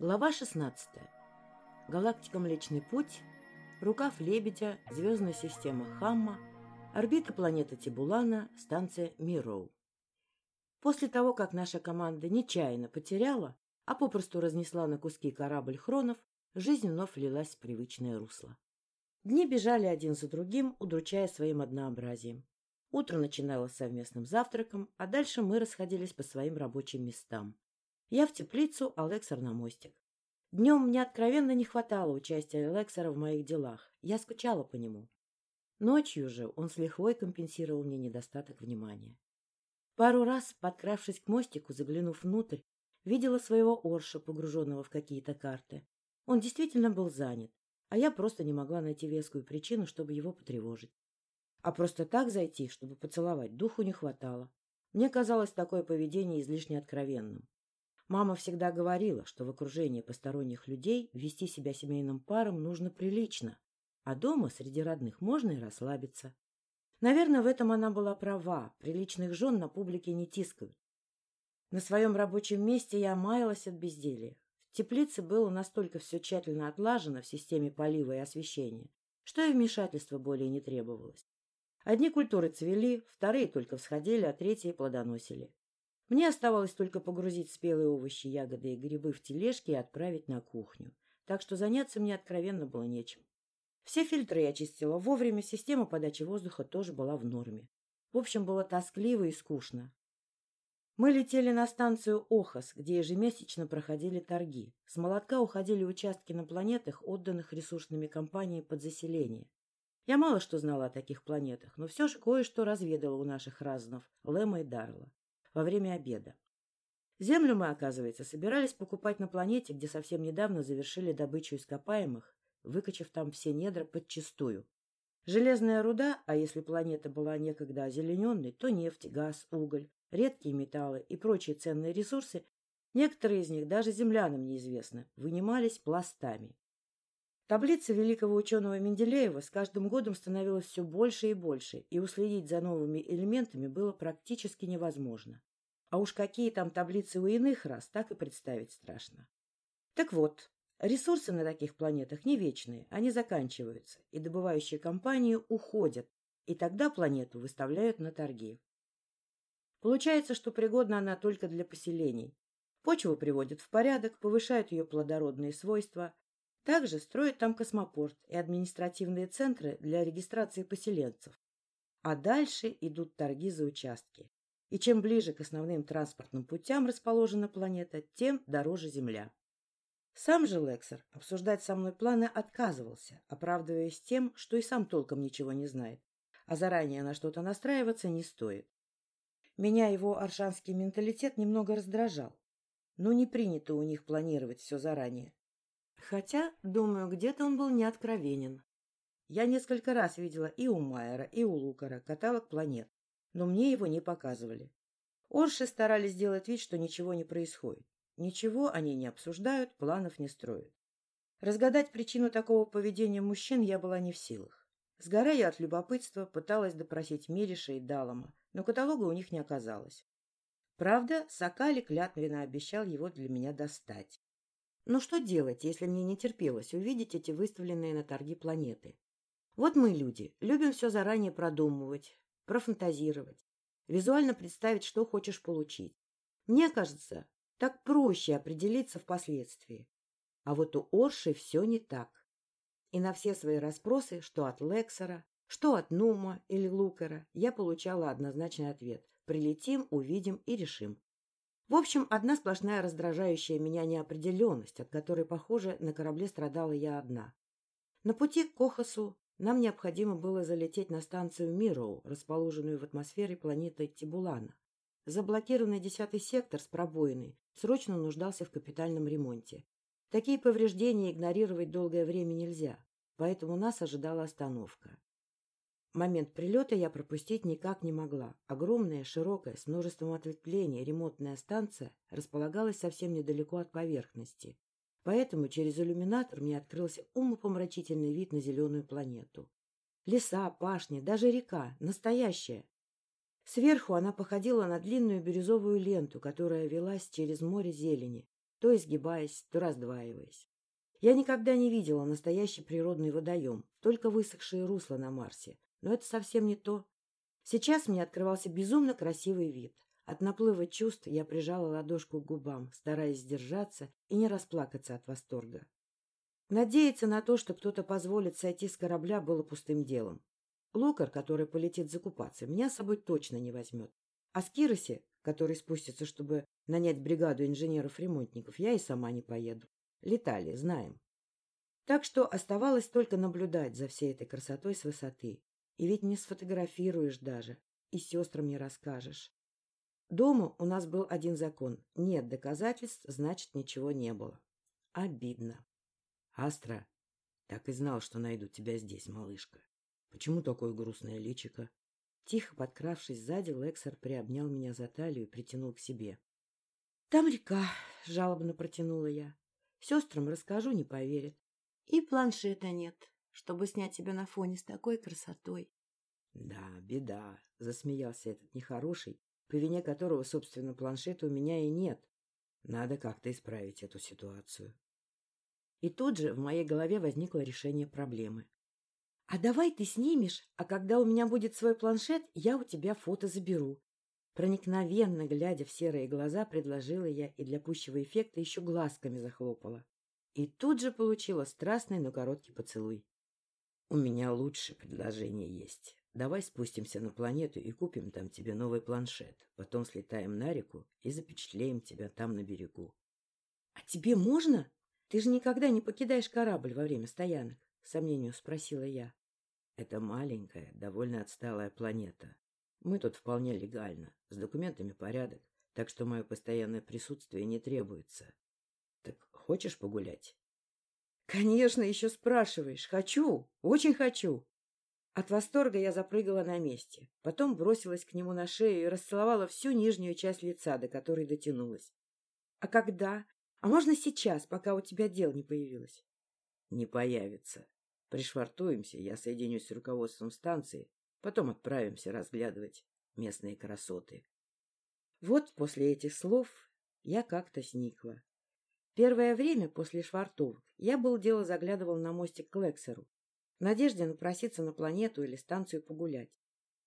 Глава 16. Галактика Млечный Путь, рукав Лебедя, звездная система Хамма, орбита планеты Тибулана, станция Мироу. После того, как наша команда нечаянно потеряла, а попросту разнесла на куски корабль Хронов, жизнь вновь влилась в привычное русло. Дни бежали один за другим, удручая своим однообразием. Утро начиналось совместным завтраком, а дальше мы расходились по своим рабочим местам. Я в теплицу, а Лексер на мостик. Днем мне откровенно не хватало участия Лексера в моих делах. Я скучала по нему. Ночью же он с лихвой компенсировал мне недостаток внимания. Пару раз, подкравшись к мостику, заглянув внутрь, видела своего Орша, погруженного в какие-то карты. Он действительно был занят, а я просто не могла найти вескую причину, чтобы его потревожить. А просто так зайти, чтобы поцеловать, духу не хватало. Мне казалось такое поведение излишне откровенным. Мама всегда говорила, что в окружении посторонних людей вести себя семейным паром нужно прилично, а дома среди родных можно и расслабиться. Наверное, в этом она была права, приличных жен на публике не тискают. На своем рабочем месте я маялась от безделия. В теплице было настолько все тщательно отлажено в системе полива и освещения, что и вмешательства более не требовалось. Одни культуры цвели, вторые только всходили, а третьи плодоносили. Мне оставалось только погрузить спелые овощи, ягоды и грибы в тележки и отправить на кухню. Так что заняться мне откровенно было нечем. Все фильтры я чистила вовремя, система подачи воздуха тоже была в норме. В общем, было тоскливо и скучно. Мы летели на станцию Охас, где ежемесячно проходили торги. С молотка уходили участки на планетах, отданных ресурсными компаниями под заселение. Я мало что знала о таких планетах, но все же кое-что разведала у наших разнов, Лэма и Дарла во время обеда. Землю мы, оказывается, собирались покупать на планете, где совсем недавно завершили добычу ископаемых, выкачав там все недра подчистую. Железная руда, а если планета была некогда озелененной, то нефть, газ, уголь, редкие металлы и прочие ценные ресурсы, некоторые из них даже землянам неизвестны, вынимались пластами. Таблица великого ученого Менделеева с каждым годом становилась все больше и больше, и уследить за новыми элементами было практически невозможно. А уж какие там таблицы у иных рас, так и представить страшно. Так вот, ресурсы на таких планетах не вечные, они заканчиваются, и добывающие компании уходят, и тогда планету выставляют на торги. Получается, что пригодна она только для поселений. Почву приводят в порядок, повышают ее плодородные свойства, также строят там космопорт и административные центры для регистрации поселенцев. А дальше идут торги за участки. И чем ближе к основным транспортным путям расположена планета, тем дороже Земля. Сам же Лексер обсуждать со мной планы отказывался, оправдываясь тем, что и сам толком ничего не знает, а заранее на что-то настраиваться не стоит. Меня его аршанский менталитет немного раздражал. Но не принято у них планировать все заранее. Хотя, думаю, где-то он был неоткровенен. Я несколько раз видела и у Майера, и у Лукара каталог планет, но мне его не показывали. Орши старались сделать вид, что ничего не происходит. Ничего они не обсуждают, планов не строят. Разгадать причину такого поведения мужчин я была не в силах. Сгорая от любопытства, пыталась допросить Мириша и Далома, но каталога у них не оказалось. Правда, Сакали клятвенно обещал его для меня достать. Но что делать, если мне не терпелось увидеть эти выставленные на торги планеты? Вот мы, люди, любим все заранее продумывать, профантазировать, визуально представить, что хочешь получить. Мне кажется, так проще определиться впоследствии. А вот у Орши все не так. И на все свои расспросы, что от Лексера, что от Нума или Лукера, я получала однозначный ответ. Прилетим, увидим и решим. В общем, одна сплошная раздражающая меня неопределенность, от которой, похоже, на корабле страдала я одна. На пути к Кохасу нам необходимо было залететь на станцию Мироу, расположенную в атмосфере планеты Тибулана. Заблокированный десятый сектор с пробоиной срочно нуждался в капитальном ремонте. Такие повреждения игнорировать долгое время нельзя, поэтому нас ожидала остановка. Момент прилета я пропустить никак не могла. Огромная, широкая, с множеством ответвлений ремонтная станция располагалась совсем недалеко от поверхности. Поэтому через иллюминатор мне открылся умопомрачительный вид на зеленую планету. Леса, пашни, даже река, настоящая. Сверху она походила на длинную бирюзовую ленту, которая велась через море зелени. то изгибаясь, то раздваиваясь. Я никогда не видела настоящий природный водоем, только высохшие русла на Марсе. Но это совсем не то. Сейчас мне открывался безумно красивый вид. От наплыва чувств я прижала ладошку к губам, стараясь сдержаться и не расплакаться от восторга. Надеяться на то, что кто-то позволит сойти с корабля, было пустым делом. Лукар, который полетит закупаться, меня с собой точно не возьмет. А с Кироси, который спустится, чтобы нанять бригаду инженеров-ремонтников, я и сама не поеду. Летали, знаем. Так что оставалось только наблюдать за всей этой красотой с высоты. И ведь не сфотографируешь даже, и сестрам не расскажешь. Дома у нас был один закон. Нет доказательств, значит, ничего не было. Обидно. Астра, так и знал, что найду тебя здесь, малышка. Почему такое грустное личико? Тихо подкравшись сзади, Лексер приобнял меня за талию и притянул к себе. — Там река, — жалобно протянула я. Сестрам расскажу, не поверят. И планшета нет, чтобы снять себя на фоне с такой красотой. — Да, беда, — засмеялся этот нехороший, по вине которого, собственно, планшета у меня и нет. Надо как-то исправить эту ситуацию. И тут же в моей голове возникло решение проблемы. — А давай ты снимешь, а когда у меня будет свой планшет, я у тебя фото заберу. Проникновенно, глядя в серые глаза, предложила я и для пущего эффекта еще глазками захлопала. И тут же получила страстный, но короткий поцелуй. — У меня лучше предложение есть. Давай спустимся на планету и купим там тебе новый планшет. Потом слетаем на реку и запечатлеем тебя там на берегу. — А тебе можно? Ты же никогда не покидаешь корабль во время стоянок? — с сомнением спросила я. — Это маленькая, довольно отсталая планета. Мы тут вполне легально, с документами порядок, так что мое постоянное присутствие не требуется. Так хочешь погулять? Конечно, еще спрашиваешь. Хочу, очень хочу. От восторга я запрыгала на месте, потом бросилась к нему на шею и расцеловала всю нижнюю часть лица, до которой дотянулась. А когда? А можно сейчас, пока у тебя дел не появилось? Не появится. Пришвартуемся, я соединюсь с руководством станции, Потом отправимся разглядывать местные красоты. Вот после этих слов я как-то сникла. Первое время после швартовок я был дело заглядывал на мостик к Лексеру, в надежде напроситься на планету или станцию погулять.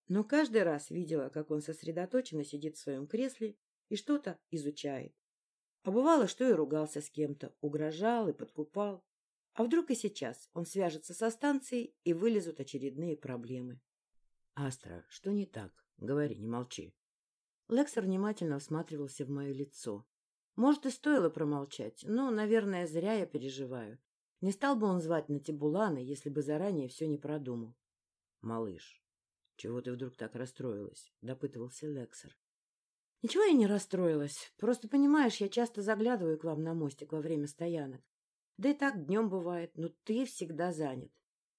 Но каждый раз видела, как он сосредоточенно сидит в своем кресле и что-то изучает. А бывало, что и ругался с кем-то, угрожал и подкупал. А вдруг и сейчас он свяжется со станцией и вылезут очередные проблемы. Астра, что не так? Говори, не молчи. Лексер внимательно всматривался в мое лицо. Может, и стоило промолчать, но, наверное, зря я переживаю. Не стал бы он звать на Тибулана, если бы заранее все не продумал. — Малыш, чего ты вдруг так расстроилась? — допытывался Лексер. — Ничего я не расстроилась. Просто, понимаешь, я часто заглядываю к вам на мостик во время стоянок. Да и так днем бывает, но ты всегда занят.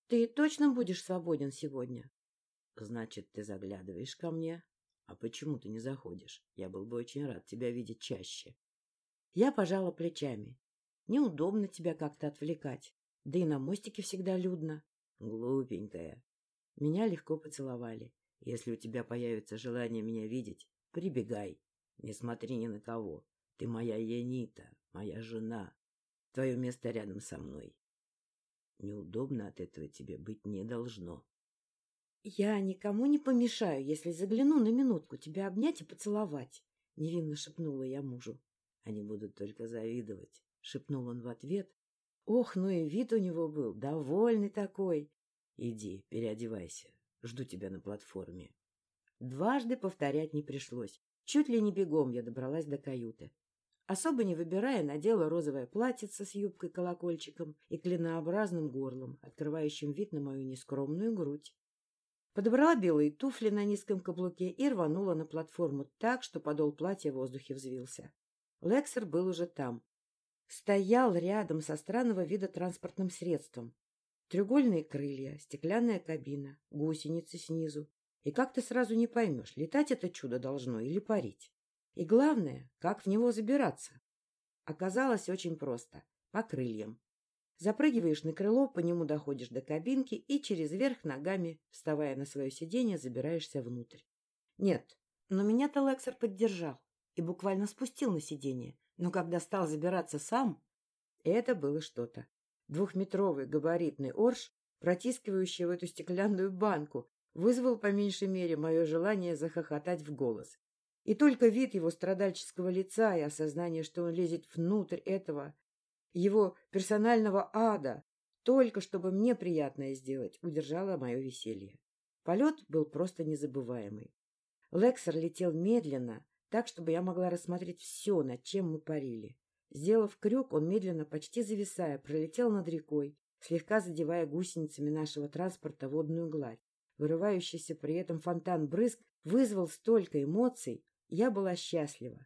Ты точно будешь свободен сегодня? — Значит, ты заглядываешь ко мне? А почему ты не заходишь? Я был бы очень рад тебя видеть чаще. Я пожала плечами. Неудобно тебя как-то отвлекать. Да и на мостике всегда людно. Глупенькая. Меня легко поцеловали. Если у тебя появится желание меня видеть, прибегай. Не смотри ни на кого. Ты моя Янита, моя жена. Твое место рядом со мной. Неудобно от этого тебе быть не должно. «Я никому не помешаю, если загляну на минутку тебя обнять и поцеловать», — невинно шепнула я мужу. «Они будут только завидовать», — шепнул он в ответ. «Ох, ну и вид у него был, довольный такой. Иди, переодевайся, жду тебя на платформе». Дважды повторять не пришлось. Чуть ли не бегом я добралась до каюты. Особо не выбирая, надела розовое платьице с юбкой-колокольчиком и клинообразным горлом, открывающим вид на мою нескромную грудь. Подобрала белые туфли на низком каблуке и рванула на платформу так, что подол платья в воздухе взвился. Лексер был уже там. Стоял рядом со странного вида транспортным средством. Треугольные крылья, стеклянная кабина, гусеницы снизу. И как ты сразу не поймешь, летать это чудо должно или парить. И главное, как в него забираться. Оказалось очень просто. По крыльям. Запрыгиваешь на крыло, по нему доходишь до кабинки и через верх ногами, вставая на свое сиденье, забираешься внутрь. Нет, но меня-то Лексер поддержал и буквально спустил на сиденье, Но когда стал забираться сам, это было что-то. Двухметровый габаритный орш, протискивающий в эту стеклянную банку, вызвал по меньшей мере мое желание захохотать в голос. И только вид его страдальческого лица и осознание, что он лезет внутрь этого, его персонального ада, только чтобы мне приятное сделать, удержало мое веселье. Полет был просто незабываемый. Лексер летел медленно, так, чтобы я могла рассмотреть все, над чем мы парили. Сделав крюк, он медленно, почти зависая, пролетел над рекой, слегка задевая гусеницами нашего транспорта водную гладь. Вырывающийся при этом фонтан брызг вызвал столько эмоций, я была счастлива.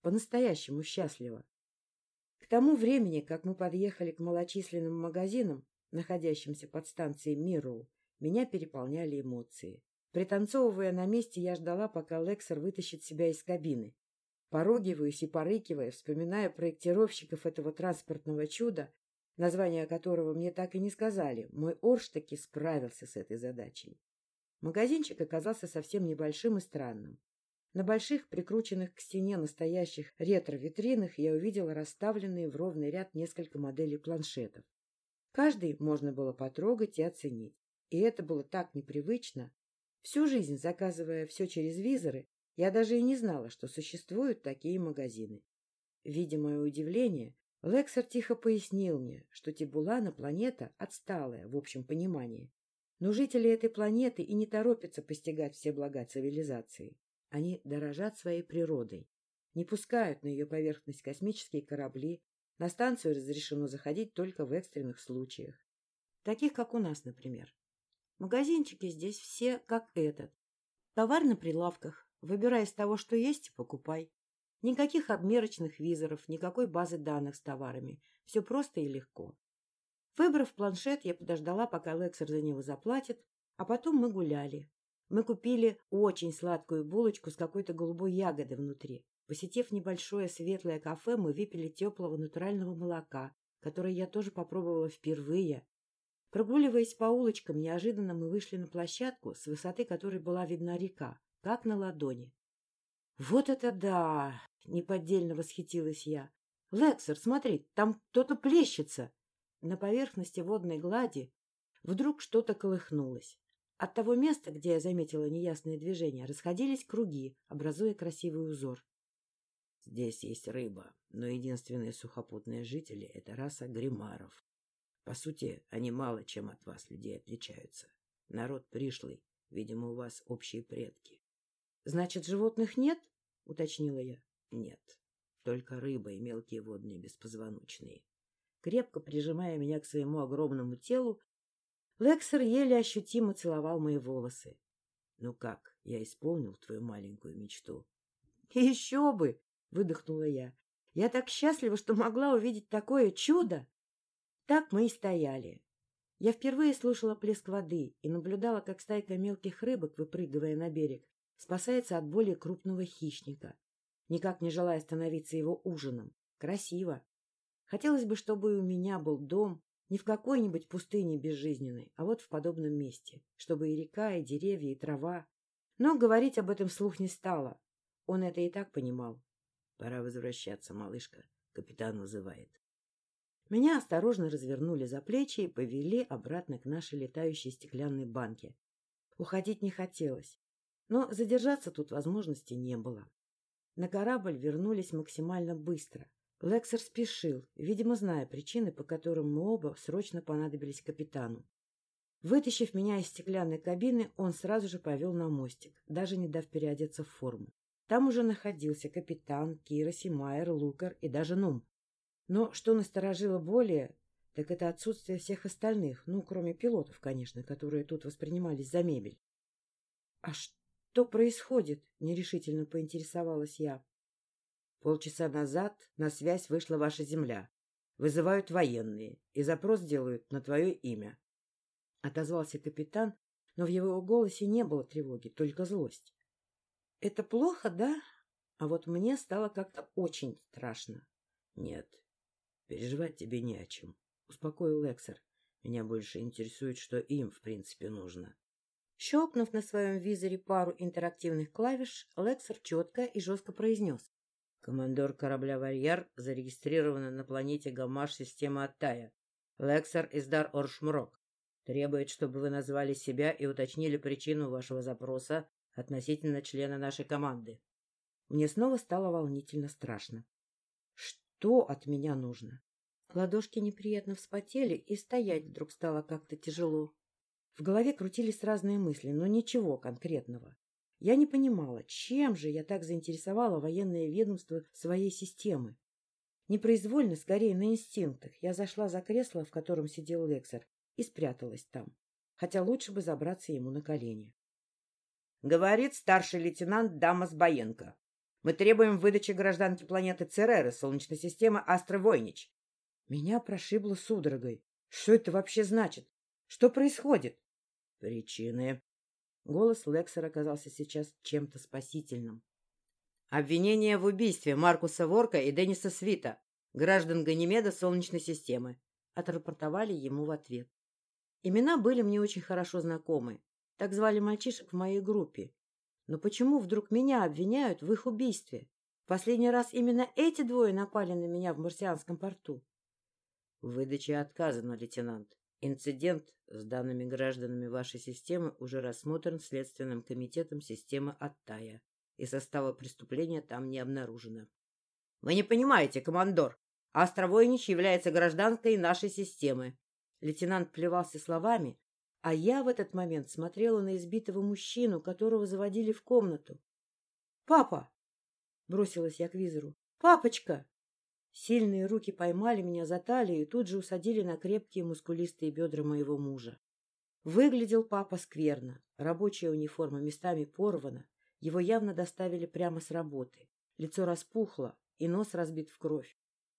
По-настоящему счастлива. К тому времени, как мы подъехали к малочисленным магазинам, находящимся под станцией Мироу, меня переполняли эмоции. Пританцовывая на месте, я ждала, пока Лексер вытащит себя из кабины. Порогиваясь и порыкивая, вспоминая проектировщиков этого транспортного чуда, название которого мне так и не сказали, мой Орш таки справился с этой задачей. Магазинчик оказался совсем небольшим и странным. На больших, прикрученных к стене настоящих ретро-витринах я увидела расставленные в ровный ряд несколько моделей планшетов. Каждый можно было потрогать и оценить. И это было так непривычно. Всю жизнь, заказывая все через визоры, я даже и не знала, что существуют такие магазины. Видя мое удивление, Лексер тихо пояснил мне, что Тибулана планета отсталая в общем понимании. Но жители этой планеты и не торопятся постигать все блага цивилизации. Они дорожат своей природой, не пускают на ее поверхность космические корабли, на станцию разрешено заходить только в экстренных случаях. Таких, как у нас, например. Магазинчики здесь все как этот. Товар на прилавках. Выбирай из того, что есть, и покупай. Никаких обмерочных визоров, никакой базы данных с товарами. Все просто и легко. Выбрав планшет, я подождала, пока Лексер за него заплатит, а потом мы гуляли. Мы купили очень сладкую булочку с какой-то голубой ягодой внутри. Посетив небольшое светлое кафе, мы выпили теплого натурального молока, которое я тоже попробовала впервые. Прогуливаясь по улочкам, неожиданно мы вышли на площадку, с высоты которой была видна река, как на ладони. «Вот это да!» — неподдельно восхитилась я. «Лексер, смотри, там кто-то плещется!» На поверхности водной глади вдруг что-то колыхнулось. От того места, где я заметила неясные движения, расходились круги, образуя красивый узор. Здесь есть рыба, но единственные сухопутные жители — это раса гримаров. По сути, они мало чем от вас, людей, отличаются. Народ пришлый, видимо, у вас общие предки. — Значит, животных нет? — уточнила я. — Нет, только рыба и мелкие водные беспозвоночные. Крепко прижимая меня к своему огромному телу, Лексер еле ощутимо целовал мои волосы. — Ну как, я исполнил твою маленькую мечту? — Еще бы! — выдохнула я. — Я так счастлива, что могла увидеть такое чудо! Так мы и стояли. Я впервые слушала плеск воды и наблюдала, как стайка мелких рыбок, выпрыгивая на берег, спасается от более крупного хищника, никак не желая становиться его ужином. Красиво. Хотелось бы, чтобы у меня был дом, не в какой-нибудь пустыне безжизненной, а вот в подобном месте, чтобы и река, и деревья, и трава. Но говорить об этом вслух не стало. Он это и так понимал. Пора возвращаться, малышка. Капитан вызывает. Меня осторожно развернули за плечи и повели обратно к нашей летающей стеклянной банке. Уходить не хотелось, но задержаться тут возможности не было. На корабль вернулись максимально быстро, Лексер спешил, видимо, зная причины, по которым мы оба срочно понадобились капитану. Вытащив меня из стеклянной кабины, он сразу же повел на мостик, даже не дав переодеться в форму. Там уже находился капитан, Кира, Симайер, Лукар и даже Нум. Но что насторожило более, так это отсутствие всех остальных, ну, кроме пилотов, конечно, которые тут воспринимались за мебель. — А что происходит? — нерешительно поинтересовалась я. Полчаса назад на связь вышла ваша земля. Вызывают военные и запрос делают на твое имя. Отозвался капитан, но в его голосе не было тревоги, только злость. — Это плохо, да? А вот мне стало как-то очень страшно. — Нет, переживать тебе не о чем, — успокоил Лексер. Меня больше интересует, что им, в принципе, нужно. Щелкнув на своем визоре пару интерактивных клавиш, Лексер четко и жестко произнес. Командор корабля «Варьяр» зарегистрирован на планете Гамаш системы Аттая. Лексер Издар Оршмрок. Требует, чтобы вы назвали себя и уточнили причину вашего запроса относительно члена нашей команды. Мне снова стало волнительно страшно. Что от меня нужно? Ладошки неприятно вспотели, и стоять вдруг стало как-то тяжело. В голове крутились разные мысли, но ничего конкретного. Я не понимала, чем же я так заинтересовала военное ведомство своей системы. Непроизвольно, скорее на инстинктах, я зашла за кресло, в котором сидел Лексер, и спряталась там, хотя лучше бы забраться ему на колени. Говорит старший лейтенант Дамас Баенко. Мы требуем выдачи гражданки планеты Цереры, Солнечной системы Астра Войнич. Меня прошибло судорогой. Что это вообще значит? Что происходит? Причины. Голос Лексера оказался сейчас чем-то спасительным. Обвинение в убийстве Маркуса Ворка и Денниса Свита, граждан Ганимеда Солнечной системы, отрапортовали ему в ответ. Имена были мне очень хорошо знакомы. Так звали мальчишек в моей группе. Но почему вдруг меня обвиняют в их убийстве? Последний раз именно эти двое напали на меня в марсианском порту. В выдаче отказано, лейтенант. Инцидент с данными гражданами вашей системы уже рассмотрен Следственным комитетом системы Оттая, и состава преступления там не обнаружено. Вы не понимаете, командор. Островойнич является гражданкой нашей системы. Лейтенант плевался словами, а я в этот момент смотрела на избитого мужчину, которого заводили в комнату. «Папа!» — бросилась я к визору. «Папочка!» Сильные руки поймали меня за талию и тут же усадили на крепкие мускулистые бедра моего мужа. Выглядел папа скверно. Рабочая униформа местами порвана. Его явно доставили прямо с работы. Лицо распухло, и нос разбит в кровь.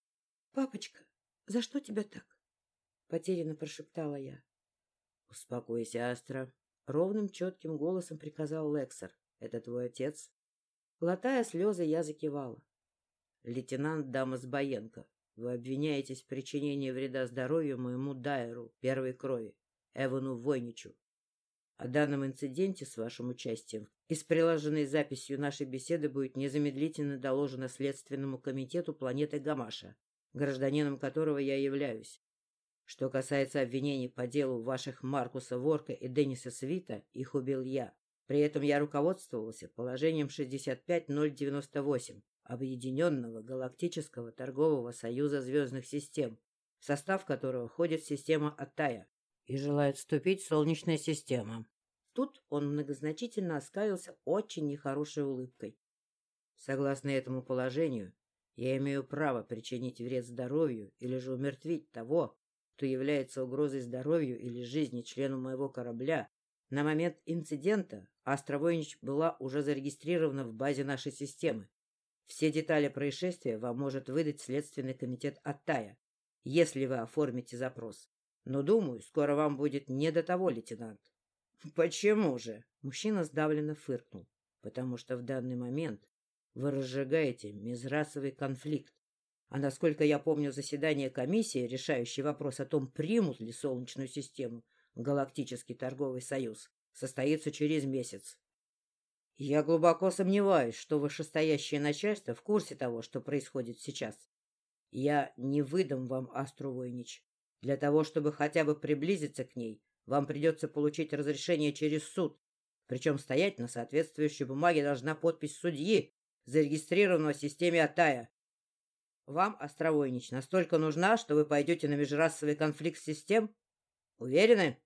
— Папочка, за что тебя так? — потерянно прошептала я. — Успокойся, Астра. Ровным, четким голосом приказал Лексер. — Это твой отец? Глотая слезы, я закивала. — Лейтенант Дамас Баенко, вы обвиняетесь в причинении вреда здоровью моему Дайеру первой крови, Эвану Войничу. О данном инциденте с вашим участием и с приложенной записью нашей беседы будет незамедлительно доложено Следственному комитету планеты Гамаша, гражданином которого я являюсь. Что касается обвинений по делу ваших Маркуса Ворка и Денниса Свита, их убил я. При этом я руководствовался положением 65098 Объединенного Галактического Торгового Союза Звездных Систем, в состав которого входит система Атая, и желает вступить в Солнечная система. Тут он многозначительно оскалился очень нехорошей улыбкой. Согласно этому положению, я имею право причинить вред здоровью или же умертвить того, кто является угрозой здоровью или жизни члену моего корабля, на момент инцидента Астровойнич была уже зарегистрирована в базе нашей системы. Все детали происшествия вам может выдать Следственный комитет Оттая, если вы оформите запрос. Но, думаю, скоро вам будет не до того, лейтенант. — Почему же? — мужчина сдавленно фыркнул. — Потому что в данный момент вы разжигаете межрасовый конфликт. А насколько я помню заседание комиссии, решающей вопрос о том, примут ли Солнечную систему Галактический торговый союз, состоится через месяц. Я глубоко сомневаюсь, что вышестоящее начальство в курсе того, что происходит сейчас. Я не выдам вам Астру Войнич. Для того, чтобы хотя бы приблизиться к ней, вам придется получить разрешение через суд. Причем стоять на соответствующей бумаге должна подпись судьи, зарегистрированного в системе Атая. Вам, Островойнич, настолько нужна, что вы пойдете на межрасовый конфликт систем? Уверены?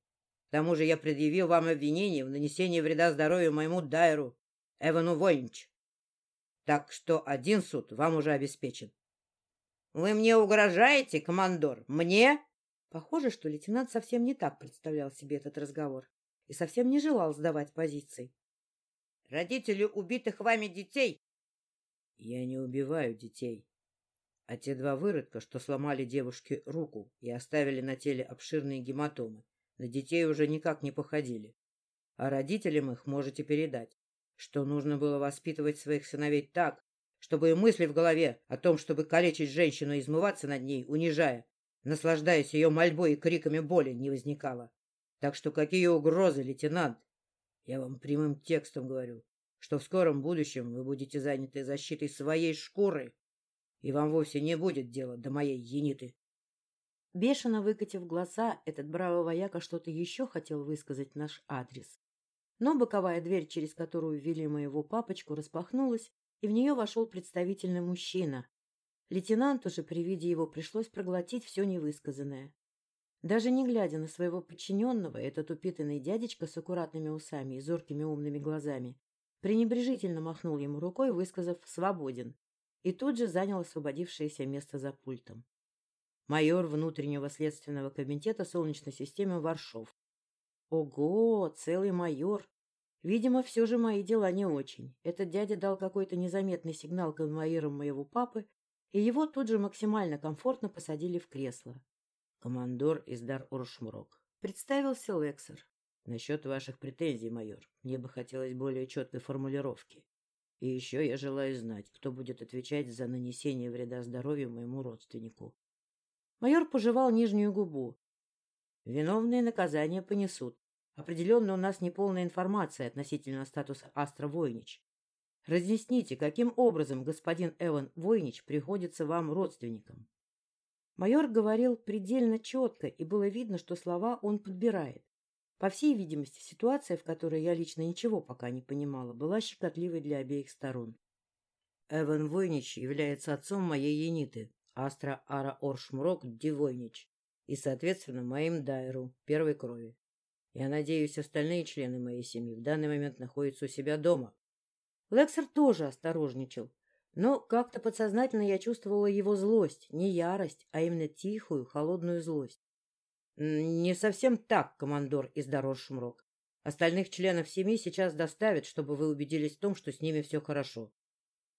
К тому же я предъявил вам обвинение в нанесении вреда здоровью моему Дайру, Эвану Войнич. Так что один суд вам уже обеспечен. — Вы мне угрожаете, командор? Мне? Похоже, что лейтенант совсем не так представлял себе этот разговор и совсем не желал сдавать позиций. — Родители убитых вами детей? — Я не убиваю детей, а те два выродка, что сломали девушке руку и оставили на теле обширные гематомы, на детей уже никак не походили. А родителям их можете передать, что нужно было воспитывать своих сыновей так, чтобы и мысли в голове о том, чтобы калечить женщину и измываться над ней, унижая, наслаждаясь ее мольбой и криками боли, не возникало. Так что какие угрозы, лейтенант? Я вам прямым текстом говорю, что в скором будущем вы будете заняты защитой своей шкуры, и вам вовсе не будет дела до моей ениты. Бешено выкатив глаза, этот бравый вояка что-то еще хотел высказать наш адрес. Но боковая дверь, через которую ввели моего папочку, распахнулась, и в нее вошел представительный мужчина. Лейтенанту же при виде его пришлось проглотить все невысказанное. Даже не глядя на своего подчиненного, этот упитанный дядечка с аккуратными усами и зоркими умными глазами пренебрежительно махнул ему рукой, высказав «свободен», и тут же занял освободившееся место за пультом. Майор внутреннего следственного комитета Солнечной системы Варшов. Ого, целый майор! Видимо, все же мои дела не очень. Этот дядя дал какой-то незаметный сигнал конвоирам моего папы, и его тут же максимально комфортно посадили в кресло. Командор Издар Уршмрок. Представился Лексер. Насчет ваших претензий, майор, мне бы хотелось более четкой формулировки. И еще я желаю знать, кто будет отвечать за нанесение вреда здоровью моему родственнику. Майор пожевал нижнюю губу. Виновные наказания понесут. Определенно у нас неполная информация относительно статуса Астра Войнич. Разъясните, каким образом господин Эван Войнич приходится вам родственником? Майор говорил предельно четко, и было видно, что слова он подбирает. По всей видимости, ситуация, в которой я лично ничего пока не понимала, была щекотливой для обеих сторон. Эван Войнич является отцом моей Ениты, Астра Ара Оршмрок Дивойнич, и, соответственно, моим Дайру, первой крови. Я надеюсь, остальные члены моей семьи в данный момент находятся у себя дома. Лексер тоже осторожничал, но как-то подсознательно я чувствовала его злость, не ярость, а именно тихую, холодную злость. — Не совсем так, командор из Дорожшмрок. Остальных членов семьи сейчас доставят, чтобы вы убедились в том, что с ними все хорошо.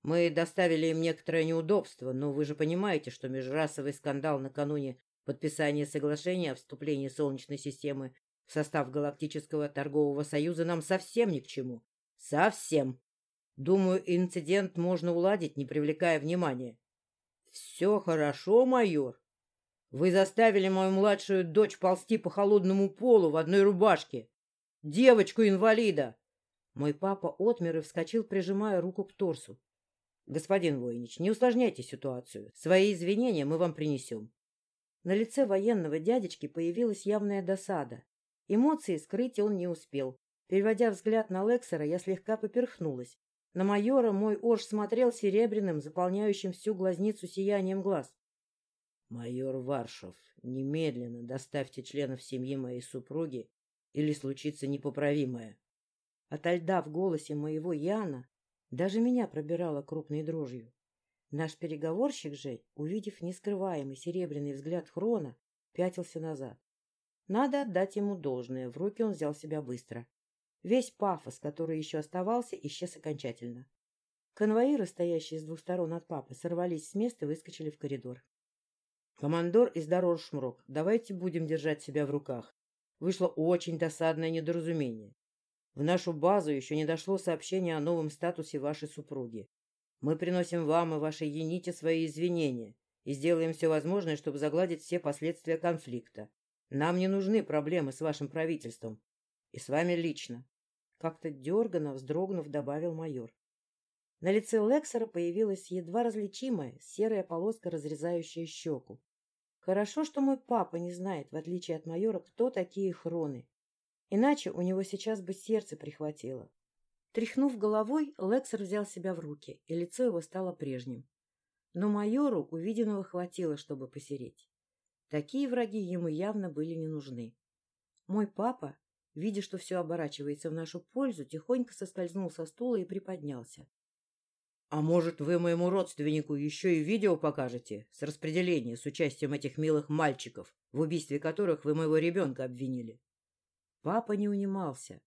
Мы доставили им некоторое неудобство, но вы же понимаете, что межрасовый скандал накануне подписания соглашения о вступлении Солнечной системы в состав Галактического торгового союза нам совсем ни к чему. Совсем. Думаю, инцидент можно уладить, не привлекая внимания. — Все хорошо, майор. Вы заставили мою младшую дочь ползти по холодному полу в одной рубашке. Девочку-инвалида. Мой папа отмер и вскочил, прижимая руку к торсу. — Господин Войнич, не усложняйте ситуацию. Свои извинения мы вам принесем. На лице военного дядечки появилась явная досада. Эмоции скрыть он не успел. Переводя взгляд на Лексера, я слегка поперхнулась. На майора мой орш смотрел серебряным, заполняющим всю глазницу сиянием глаз. — Майор Варшов, немедленно доставьте членов семьи моей супруги, или случится непоправимое. Ото льда в голосе моего Яна даже меня пробирало крупной дрожью. Наш переговорщик же, увидев нескрываемый серебряный взгляд Хрона, пятился назад. Надо отдать ему должное, в руки он взял себя быстро. Весь пафос, который еще оставался, исчез окончательно. Конвоиры, стоящие с двух сторон от папы, сорвались с места и выскочили в коридор. — Командор из Дорожшмрок, давайте будем держать себя в руках. Вышло очень досадное недоразумение. В нашу базу еще не дошло сообщение о новом статусе вашей супруги. Мы приносим вам и вашей Ените свои извинения и сделаем все возможное, чтобы загладить все последствия конфликта. Нам не нужны проблемы с вашим правительством и с вами лично. Как-то дерганно, вздрогнув, добавил майор. На лице Лексера появилась едва различимая серая полоска, разрезающая щеку. Хорошо, что мой папа не знает, в отличие от майора, кто такие хроны. Иначе у него сейчас бы сердце прихватило. Тряхнув головой, Лексер взял себя в руки, и лицо его стало прежним. Но майору увиденного хватило, чтобы посереть. Такие враги ему явно были не нужны. Мой папа Видя, что все оборачивается в нашу пользу, тихонько соскользнул со стула и приподнялся. — А может, вы моему родственнику еще и видео покажете с распределения с участием этих милых мальчиков, в убийстве которых вы моего ребенка обвинили? Папа не унимался.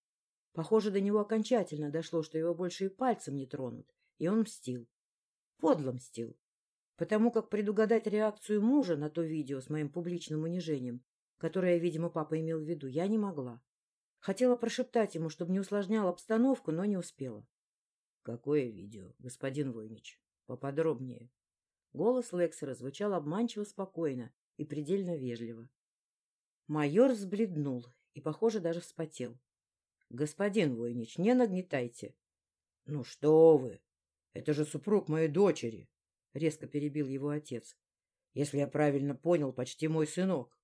Похоже, до него окончательно дошло, что его больше и пальцем не тронут, и он мстил. Подло мстил. Потому как предугадать реакцию мужа на то видео с моим публичным унижением, которое, видимо, папа имел в виду, я не могла. Хотела прошептать ему, чтобы не усложнял обстановку, но не успела. — Какое видео, господин Войнич? Поподробнее. Голос Лексера звучал обманчиво спокойно и предельно вежливо. Майор взбледнул и, похоже, даже вспотел. — Господин Войнич, не нагнетайте. Ну что вы! Это же супруг моей дочери! — резко перебил его отец. — Если я правильно понял, почти мой сынок.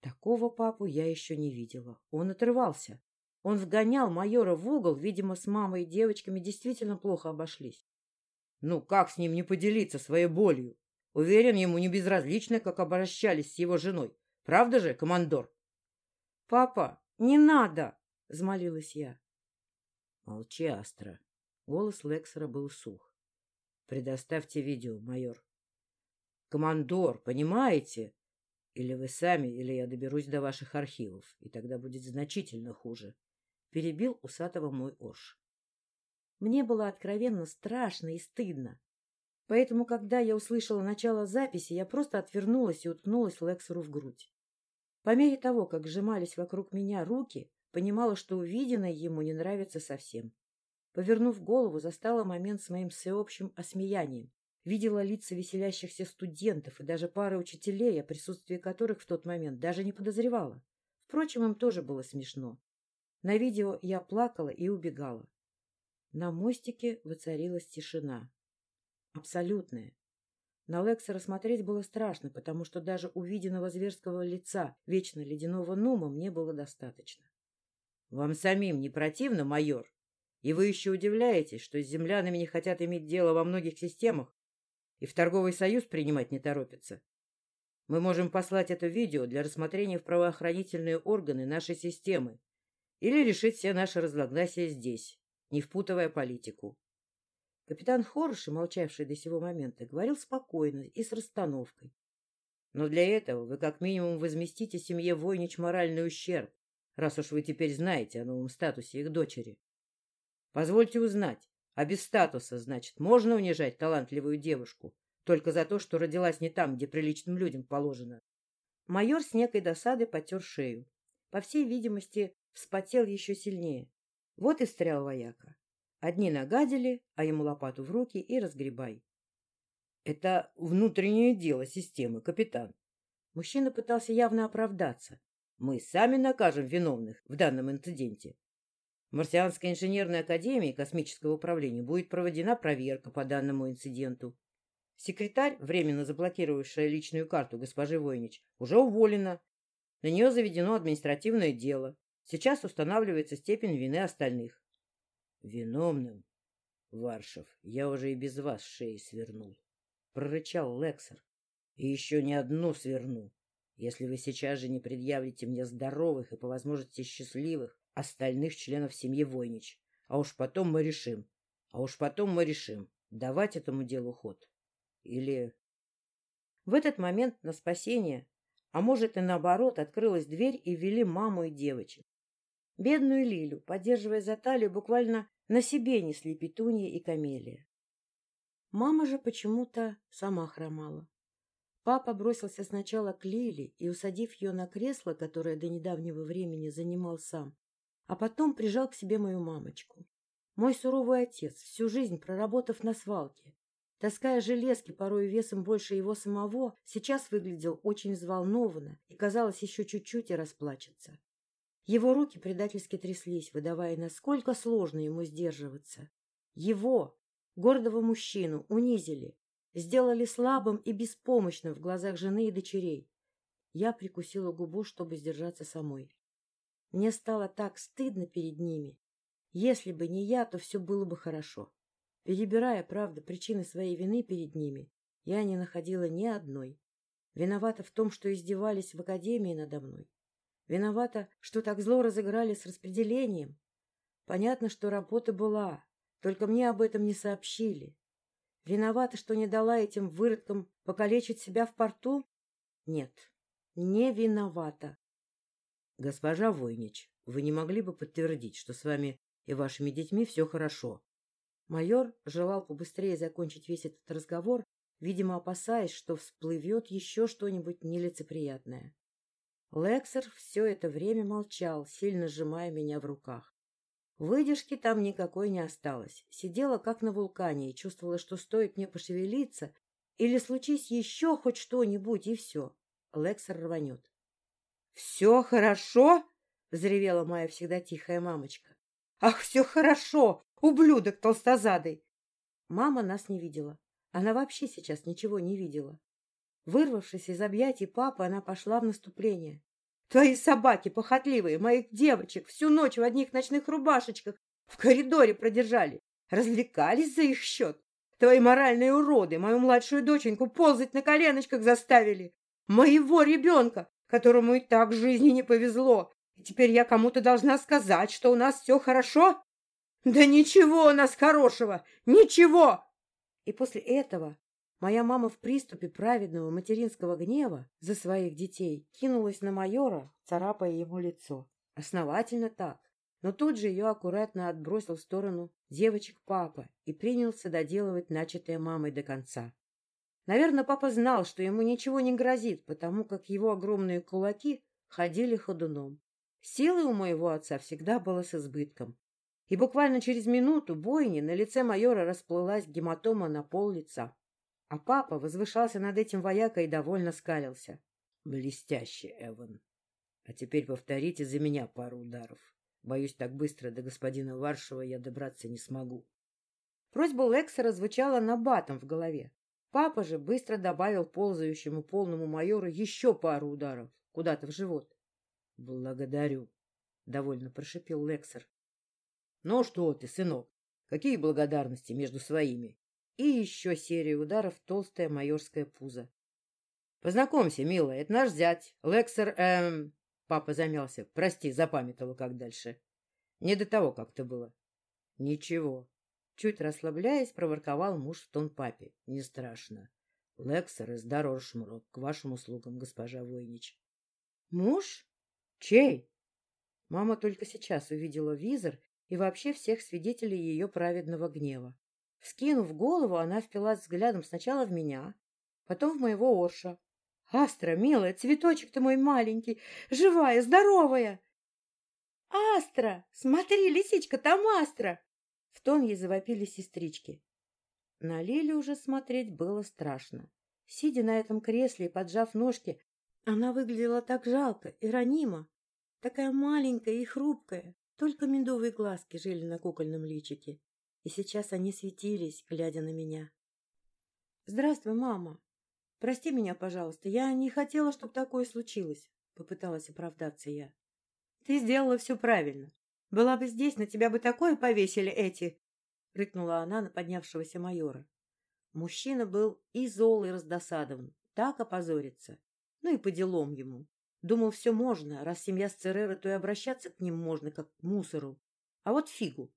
Такого папу я еще не видела. Он отрывался. Он вгонял майора в угол, видимо, с мамой и девочками действительно плохо обошлись. Ну, как с ним не поделиться своей болью? Уверен, ему не безразлично, как обращались с его женой. Правда же, командор? — Папа, не надо! — взмолилась я. — Молчи, Астра. Голос Лексера был сух. — Предоставьте видео, майор. — Командор, понимаете? Или вы сами, или я доберусь до ваших архивов, и тогда будет значительно хуже. Перебил усатого мой Орш. Мне было откровенно страшно и стыдно. Поэтому, когда я услышала начало записи, я просто отвернулась и уткнулась Лексеру в грудь. По мере того, как сжимались вокруг меня руки, понимала, что увиденное ему не нравится совсем. Повернув голову, застала момент с моим всеобщим осмеянием. Видела лица веселящихся студентов и даже пары учителей, о присутствии которых в тот момент даже не подозревала. Впрочем, им тоже было смешно. На видео я плакала и убегала. На мостике воцарилась тишина. Абсолютная. На Лекса рассмотреть было страшно, потому что даже увиденного зверского лица вечно ледяного Нума мне было достаточно. — Вам самим не противно, майор? И вы еще удивляетесь, что с землянами не хотят иметь дело во многих системах и в торговый союз принимать не торопятся? Мы можем послать это видео для рассмотрения в правоохранительные органы нашей системы или решить все наши разногласия здесь, не впутывая политику. Капитан Хороши, молчавший до сего момента, говорил спокойно и с расстановкой. Но для этого вы как минимум возместите семье Войнич моральный ущерб, раз уж вы теперь знаете о новом статусе их дочери. Позвольте узнать, а без статуса, значит, можно унижать талантливую девушку только за то, что родилась не там, где приличным людям положено? Майор с некой досадой потер шею. По всей видимости, вспотел еще сильнее. Вот и встрял вояка. Одни нагадили, а ему лопату в руки и разгребай. — Это внутреннее дело системы, капитан. Мужчина пытался явно оправдаться. Мы сами накажем виновных в данном инциденте. В Марсианской инженерной академии космического управления будет проведена проверка по данному инциденту. Секретарь, временно заблокировавшая личную карту госпожи Войнич, уже уволена. На нее заведено административное дело. Сейчас устанавливается степень вины остальных. Виновным? Варшев, я уже и без вас шеи свернул. Прорычал Лексер. И еще не одну сверну. Если вы сейчас же не предъявите мне здоровых и по возможности счастливых остальных членов семьи Войнич. А уж потом мы решим. А уж потом мы решим, давать этому делу ход. Или... В этот момент на спасение, а может и наоборот, открылась дверь и ввели маму и девочек. Бедную Лилю, поддерживая за талию, буквально на себе несли Петунья и Камелия. Мама же почему-то сама хромала. Папа бросился сначала к Лиле и, усадив ее на кресло, которое до недавнего времени занимал сам, а потом прижал к себе мою мамочку. Мой суровый отец, всю жизнь проработав на свалке, таская железки порой весом больше его самого, сейчас выглядел очень взволнованно и, казалось, еще чуть-чуть и расплачется. Его руки предательски тряслись, выдавая, насколько сложно ему сдерживаться. Его, гордого мужчину, унизили, сделали слабым и беспомощным в глазах жены и дочерей. Я прикусила губу, чтобы сдержаться самой. Мне стало так стыдно перед ними. Если бы не я, то все было бы хорошо. Перебирая, правда, причины своей вины перед ними, я не находила ни одной. Виновата в том, что издевались в академии надо мной. Виновата, что так зло разыграли с распределением. Понятно, что работа была, только мне об этом не сообщили. Виновата, что не дала этим выродкам покалечить себя в порту? Нет, не виновата. Госпожа Войнич, вы не могли бы подтвердить, что с вами и вашими детьми все хорошо? Майор желал побыстрее закончить весь этот разговор, видимо, опасаясь, что всплывет еще что-нибудь нелицеприятное. Лексер все это время молчал, сильно сжимая меня в руках. Выдержки там никакой не осталось. Сидела как на вулкане и чувствовала, что стоит мне пошевелиться или случись еще хоть что-нибудь, и все. Лексер рванет. — Все хорошо? — взревела моя всегда тихая мамочка. — Ах, все хорошо! Ублюдок толстозадый! Мама нас не видела. Она вообще сейчас ничего не видела. Вырвавшись из объятий папы, она пошла в наступление. Твои собаки похотливые, моих девочек, всю ночь в одних ночных рубашечках в коридоре продержали. Развлекались за их счет. Твои моральные уроды мою младшую доченьку ползать на коленочках заставили. Моего ребенка, которому и так в жизни не повезло. И теперь я кому-то должна сказать, что у нас все хорошо? Да ничего у нас хорошего! Ничего! И после этого моя мама в приступе праведного материнского гнева за своих детей кинулась на майора, царапая ему лицо. Основательно так. Но тут же ее аккуратно отбросил в сторону девочек папа и принялся доделывать начатое мамой до конца. Наверное, папа знал, что ему ничего не грозит, потому как его огромные кулаки ходили ходуном. Силы у моего отца всегда было с избытком. И буквально через минуту бойни на лице майора расплылась гематома на пол лица. А папа возвышался над этим воякой и довольно скалился. — Блестяще, Эван. А теперь повторите за меня пару ударов. Боюсь, так быстро до господина Варшева я добраться не смогу. Просьба Лексера звучала набатом в голове. Папа же быстро добавил ползающему полному майору еще пару ударов куда-то в живот. — Благодарю, — довольно прошипел Лексер. — Ну что ты, сынок, какие благодарности между своими? И еще серия ударов толстое майорское пузо. — Познакомься, милая, это наш зять, Лексер, эм... Папа замялся. Прости, запамятовал, как дальше. Не до того как-то было. Ничего. Чуть расслабляясь, проворковал муж в тон папе. Не страшно. Лексер из Дорожшмрок к вашим услугам, госпожа Войнич. Муж? Чей? Мама только сейчас увидела визор и вообще всех свидетелей ее праведного гнева. Вскинув голову, она впилась взглядом сначала в меня, потом в моего Орша, Астра, милая, цветочек ты мой маленький, живая, здоровая. Астра, смотри, лисичка, там Астра. В тон ей завопили сестрички. На Лилю уже смотреть было страшно. Сидя на этом кресле и поджав ножки, она выглядела так жалко и ранима. Такая маленькая и хрупкая. Только медовые глазки жили на кукольном личике. И сейчас они светились, глядя на меня. — Здравствуй, мама. «Прости меня, пожалуйста, я не хотела, чтобы такое случилось», — попыталась оправдаться я. «Ты сделала все правильно. Была бы здесь, на тебя бы такое повесили эти...» — рыкнула она на поднявшегося майора. Мужчина был и зол, и раздосадован. Так опозорится. Ну и по делам ему. Думал, все можно. Раз семья с Церера, то и обращаться к ним можно, как к мусору. А вот фигу.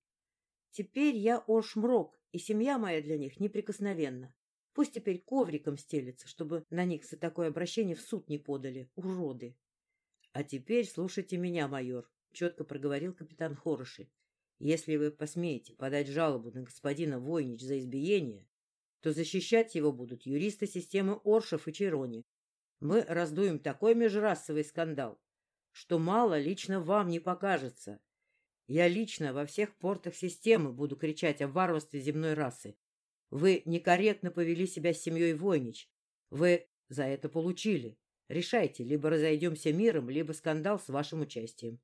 Теперь я Ошмрок, и семья моя для них неприкосновенна. Пусть теперь ковриком стелется, чтобы на них за такое обращение в суд не подали. Уроды! — А теперь слушайте меня, майор, — четко проговорил капитан Хороши. Если вы посмеете подать жалобу на господина Войнич за избиение, то защищать его будут юристы системы Оршев и Черони. Мы раздуем такой межрасовый скандал, что мало лично вам не покажется. Я лично во всех портах системы буду кричать о варварстве земной расы. Вы некорректно повели себя с семьей Войнич. Вы за это получили. Решайте, либо разойдемся миром, либо скандал с вашим участием.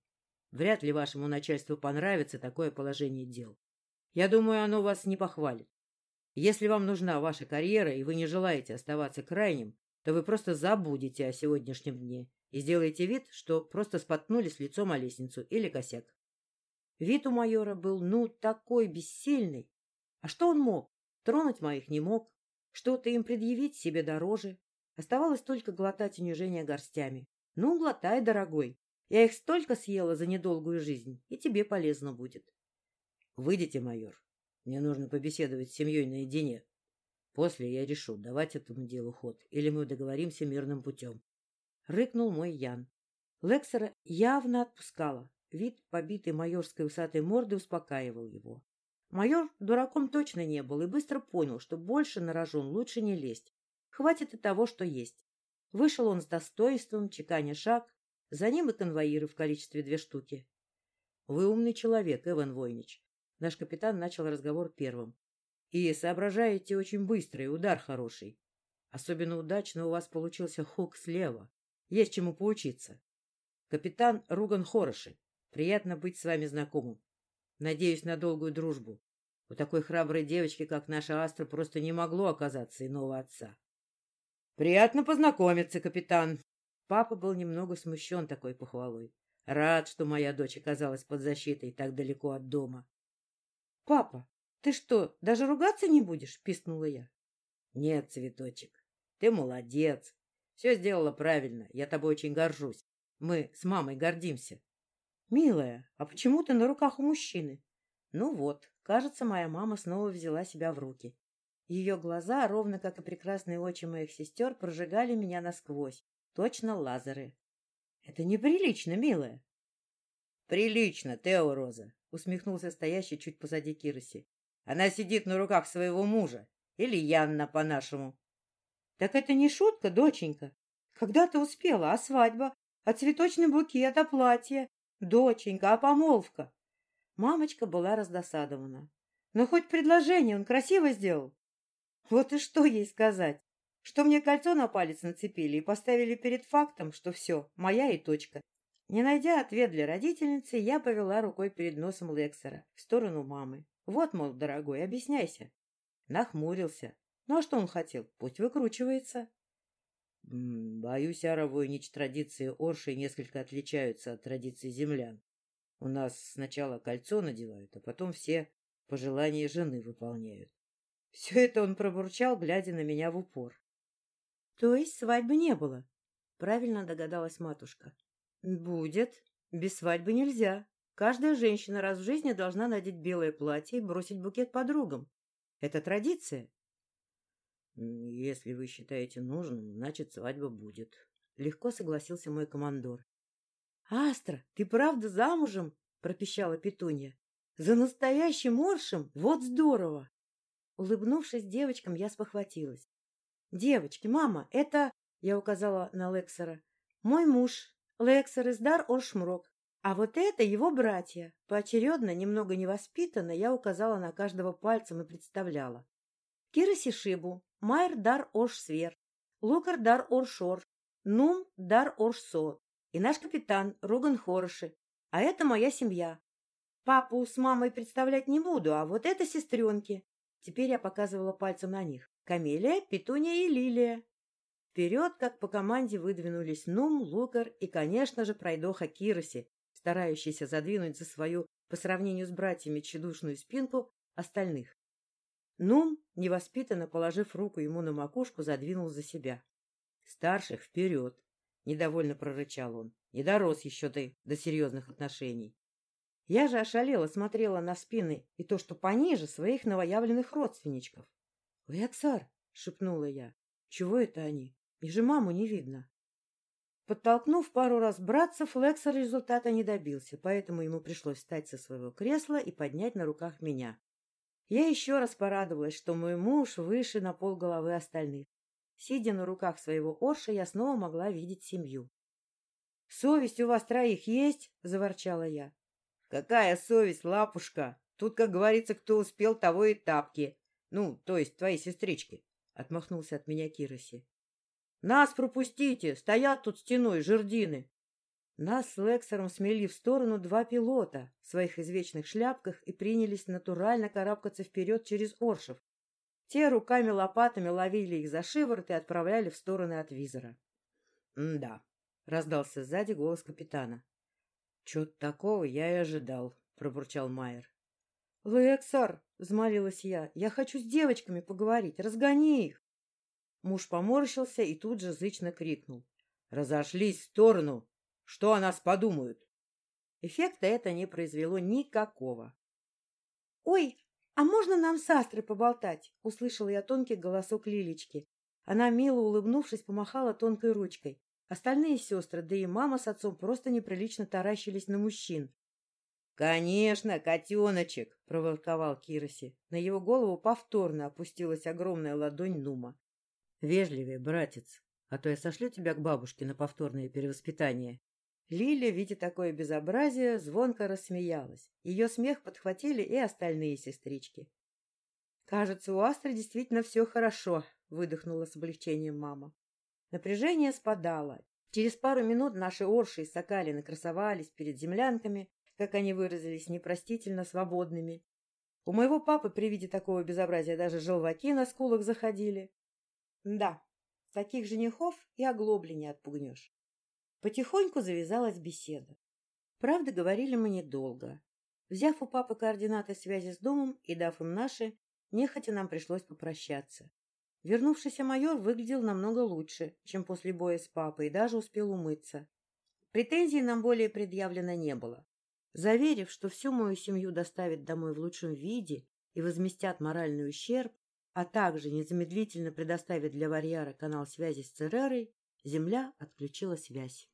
Вряд ли вашему начальству понравится такое положение дел. Я думаю, оно вас не похвалит. Если вам нужна ваша карьера, и вы не желаете оставаться крайним, то вы просто забудете о сегодняшнем дне и сделаете вид, что просто споткнулись лицом о лестницу или косяк. Вид у майора был, ну, такой бессильный. А что он мог? Тронуть моих не мог, что-то им предъявить себе дороже. Оставалось только глотать унижение горстями. Ну, глотай, дорогой. Я их столько съела за недолгую жизнь, и тебе полезно будет. Выйдите, майор. Мне нужно побеседовать с семьей наедине. После я решу, давать этому делу ход, или мы договоримся мирным путем. Рыкнул мой Ян. Лексера явно отпускала. Вид побитой майорской усатой морды успокаивал его. Майор дураком точно не был и быстро понял, что больше на рожон лучше не лезть. Хватит и того, что есть. Вышел он с достоинством, чеканя шаг. За ним и конвоиры в количестве две штуки. — Вы умный человек, Эван Войнич. Наш капитан начал разговор первым. — И соображаете очень быстро, и удар хороший. Особенно удачно у вас получился хук слева. Есть чему поучиться. Капитан Руган Хороши. Приятно быть с вами знакомым. Надеюсь на долгую дружбу. У такой храброй девочки, как наша Астра, просто не могло оказаться иного отца. — Приятно познакомиться, капитан. Папа был немного смущен такой похвалой. Рад, что моя дочь оказалась под защитой так далеко от дома. — Папа, ты что, даже ругаться не будешь? — пискнула я. — Нет, цветочек, ты молодец. Все сделала правильно. Я тобой очень горжусь. Мы с мамой гордимся. — Милая, а почему ты на руках у мужчины? Ну вот, кажется, моя мама снова взяла себя в руки. Ее глаза, ровно как и прекрасные очи моих сестер, прожигали меня насквозь. Точно лазеры. — Это неприлично, милая. — Прилично, Тео Роза, — усмехнулся стоящий чуть позади Кироси. — Она сидит на руках своего мужа. Или Янна, по-нашему. — Так это не шутка, доченька. Когда ты успела? А свадьба? А цветочный букет? А платье? Доченька, а помолвка? Мамочка была раздосадована. Но хоть предложение он красиво сделал. Вот и что ей сказать? Что мне кольцо на палец нацепили и поставили перед фактом, что все, моя и точка. Не найдя ответ для родительницы, я повела рукой перед носом Лексера в сторону мамы. Вот, мол, дорогой, объясняйся. Нахмурился. Ну а что он хотел? Пусть выкручивается. Боюсь, Аравойнич традиции Орши несколько отличаются от традиций землян. У нас сначала кольцо надевают, а потом все пожелания жены выполняют. Все это он пробурчал, глядя на меня в упор. То есть свадьбы не было? Правильно догадалась матушка. Будет. Без свадьбы нельзя. Каждая женщина раз в жизни должна надеть белое платье и бросить букет подругам. Это традиция. Если вы считаете нужным, значит, свадьба будет. Легко согласился мой командор. Астра, ты правда замужем? пропищала Петунья. За настоящим Оршем? Вот здорово! Улыбнувшись девочкам, я спохватилась. «Девочки, мама, это...» — я указала на Лексера. «Мой муж, Лексер из Дар Оршмрок. А вот это его братья». Поочередно, немного невоспитанно, я указала на каждого пальцем и представляла. Кира Сишибу, Майер Дар Оршсвер, Лукар Дар Оршор, Нум Дар Оршсо и наш капитан Руган Хороши. А это моя семья. Папу с мамой представлять не буду, а вот это сестренки. Теперь я показывала пальцем на них. Камелия, Петуния и Лилия. Вперед, как по команде, выдвинулись Нум, Лукар и, конечно же, пройдоха Кироси, старающийся задвинуть за свою, по сравнению с братьями, тщедушную спинку остальных. Нум, невоспитанно положив руку ему на макушку, задвинул за себя. — Старших вперед! — недовольно прорычал он. — Не дорос еще ты до серьезных отношений. Я же ошалела смотрела на спины и то, что пониже своих новоявленных родственничков. — Лексар! — шепнула я. — Чего это они? Их же маму не видно. Подтолкнув пару раз братцев, Лексар результата не добился, поэтому ему пришлось встать со своего кресла и поднять на руках меня. Я еще раз порадовалась, что мой муж выше на пол головы остальных. Сидя на руках своего Орша, я снова могла видеть семью. — Совесть у вас троих есть? — заворчала я. — Какая совесть, лапушка? Тут, как говорится, кто успел, того и тапки. Ну, то есть твои сестрички. — отмахнулся от меня Кироси. — Нас пропустите! Стоят тут стеной жердины! Нас с Лексером смели в сторону два пилота в своих извечных шляпках и принялись натурально карабкаться вперед через Оршев. Те руками-лопатами ловили их за шиворот и отправляли в стороны от визора. — Да, — раздался сзади голос капитана. — Чего-то такого я и ожидал, — пробурчал Майер. — Лексар, — взмолилась я, — я хочу с девочками поговорить. Разгони их. Муж поморщился и тут же зычно крикнул. — Разошлись в сторону! Что о нас подумают? Эффекта это не произвело никакого. — Ой, а можно нам с Астрой поболтать? — услышала я тонкий голосок Лилечки. Она, мило улыбнувшись, помахала тонкой ручкой. Остальные сестры, да и мама с отцом просто неприлично таращились на мужчин. «Конечно, котеночек!» — проворковал Кироси. На его голову повторно опустилась огромная ладонь Нума. «Вежливее, братец, а то я сошлю тебя к бабушке на повторное перевоспитание». Лиля, видя такое безобразие, звонко рассмеялась. Ее смех подхватили и остальные сестрички. «Кажется, у Астры действительно все хорошо», — выдохнула с облегчением мама. Напряжение спадало. Через пару минут наши Орши и Сокалины красовались перед землянками, как они выразились, непростительно свободными. У моего папы при виде такого безобразия даже желваки на скулах заходили. Да, таких женихов и оглобли не отпугнешь. Потихоньку завязалась беседа. Правда, говорили мы недолго. Взяв у папы координаты связи с домом и дав им наши, нехотя нам пришлось попрощаться. Вернувшийся майор выглядел намного лучше, чем после боя с папой, и даже успел умыться. Претензий нам более предъявлено не было. Заверив, что всю мою семью доставят домой в лучшем виде и возместят моральный ущерб, а также незамедлительно предоставят для Варьяра канал связи с Церерой, Земля отключила связь.